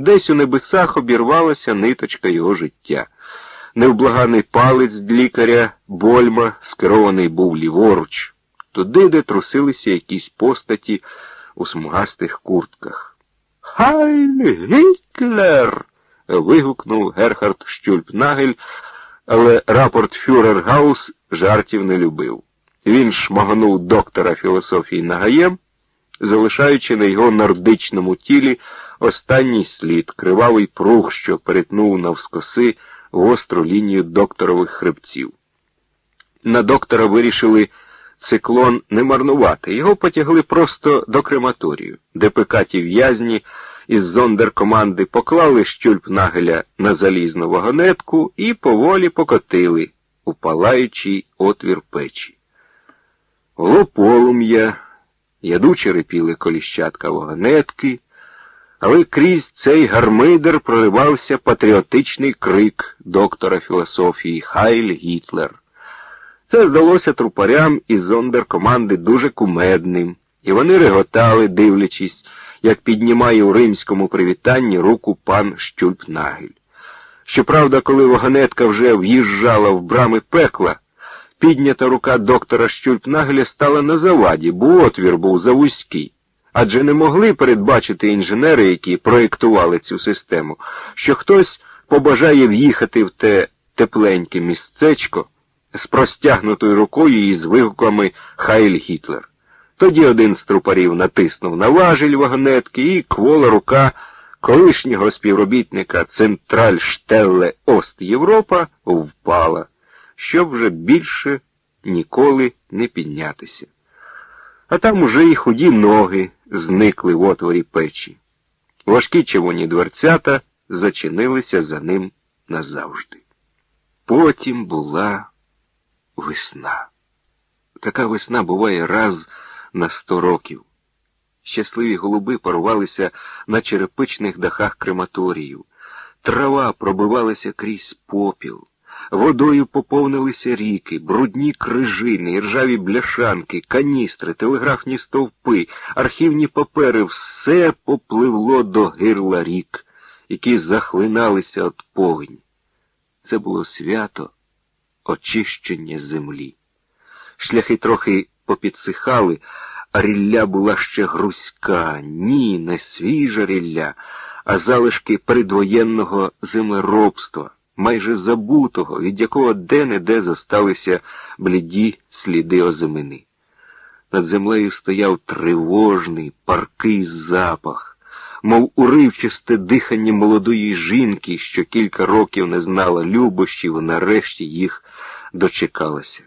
Десь у небесах обірвалася ниточка його життя. Невблаганний палець лікаря Больма скерований був ліворуч, туди, де трусилися якісь постаті у смугастих куртках. Хайль Гітлер. вигукнув Герхард Щульпнагель, але рапортфюрер Гаус жартів не любив. Він шмагнув доктора філософії нагаєм, залишаючи на його нордичному тілі останній слід, кривавий прух, що перетнув навскоси гостру лінію докторових хребців. На доктора вирішили циклон не марнувати, його потягли просто до крематорію, де пекаті в'язні із зондеркоманди поклали щульп нагеля на залізну вагонетку і поволі покотили у палаючий отвір печі. Було полум'я, ядуче репіли коліщатка вагонетки, але крізь цей гармидер проривався патріотичний крик доктора філософії Хайль Гітлер. Це здалося трупарям із зондеркоманди дуже кумедним, і вони реготали, дивлячись, як піднімає у римському привітанні руку пан Щульпнагель. Щоправда, коли вагонетка вже в'їжджала в брами пекла, піднята рука доктора Щульпнагеля стала на заваді, бо отвір був завузький. Адже не могли передбачити інженери, які проєктували цю систему, що хтось побажає в'їхати в те тепленьке місцечко з простягнутою рукою і з вигуками Хайль Гітлер. Тоді один з трупарів натиснув на важель вагонетки, і квола рука колишнього співробітника Централь Штелле Ост Європа впала, щоб вже більше ніколи не піднятися. А там уже і худі ноги зникли в отворі печі. Важкі червоні дверцята зачинилися за ним назавжди. Потім була весна. Така весна буває раз на сто років. Щасливі голуби порвалися на черепичних дахах крематорію. Трава пробивалася крізь попіл. Водою поповнилися ріки, брудні крижини, ржаві бляшанки, каністри, телеграфні стовпи, архівні папери все попливло до гирла рік, які захлиналися від повені. Це було свято очищення землі. Шляхи трохи попідсихали, а рілля була ще грузька, ні, не свіжа рілля, а залишки передвоєнного землеробства, майже забутого, від якого де-не-де зосталися бліді сліди озимини. Над землею стояв тривожний, паркий запах, мов уривчисте дихання молодої жінки, що кілька років не знала любощів, нарешті їх дочекалася.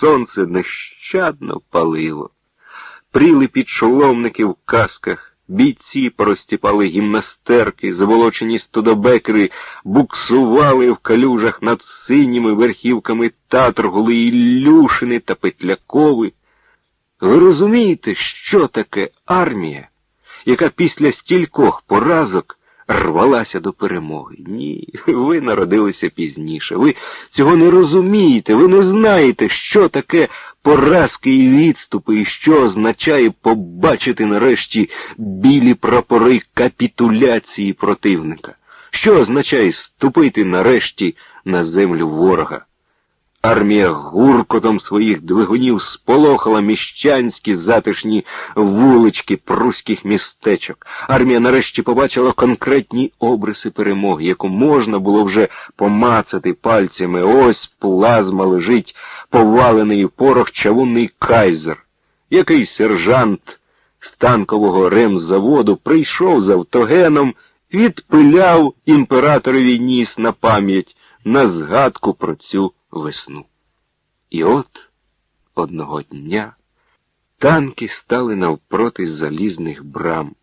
Сонце нещадно палило. Пріли підшоломники в касках, бійці порозтіпали гімнастерки, заволочені студобекери, буксували в калюжах над синіми верхівками татргули і Люшини та Петлякови. Ви розумієте, що таке армія, яка після стількох поразок рвалася до перемоги. Ні, ви народилися пізніше. Ви цього не розумієте, ви не знаєте, що таке поразки і відступи, і що означає побачити нарешті білі прапори капітуляції противника. Що означає ступити нарешті на землю ворога? Армія гуркотом своїх двигунів сполохала міщанські затишні вулички пруських містечок. Армія нарешті побачила конкретні обриси перемоги, яку можна було вже помацати пальцями. Ось плазма лежить повалений в порох чавунний кайзер. Який сержант з танкового ремзаводу прийшов з автогеном, відпиляв імператорові ніс на пам'ять на згадку про цю весну. І от одного дня танки стали навпроти залізних брам,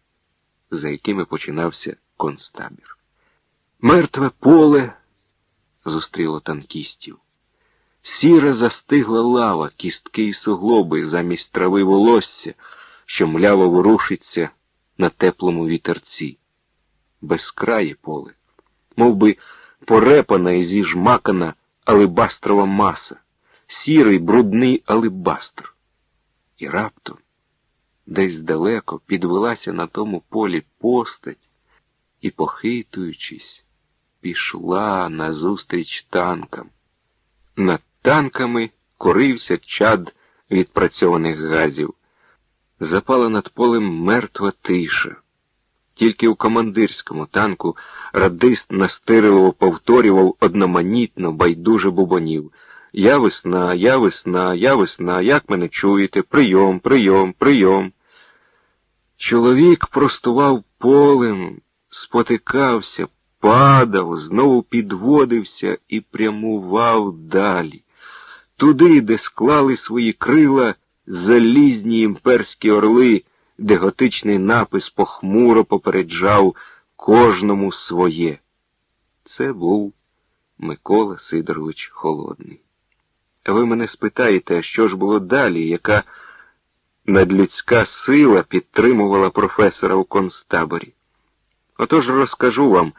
за якими починався концтабір. Мертве поле зустріло танкістів. Сіра застигла лава, кістки й суглоби замість трави волосся, що мляво ворушиться на теплому вітерці. Безкрає поле, мов би порепана і зіжмакана алебастрова маса, сірий, брудний алебастр. І раптом десь далеко підвелася на тому полі постать, і, похитуючись, пішла назустріч танкам. Над танками корився чад відпрацьованих газів. Запала над полем мертва тиша. Тільки у командирському танку радист настирливо повторював одноманітно, байдуже бубонів. Я весна, я весна, я весна, як мене чуєте? Прийом, прийом, прийом. Чоловік простував полем, спотикався, падав, знову підводився і прямував далі, туди, де склали свої крила залізні імперські орли, де готичний напис похмуро попереджав кожному своє. Це був Микола Сидорович Холодний. Ви мене спитаєте, що ж було далі, яка надлюдська сила підтримувала професора у концтаборі? Отож розкажу вам.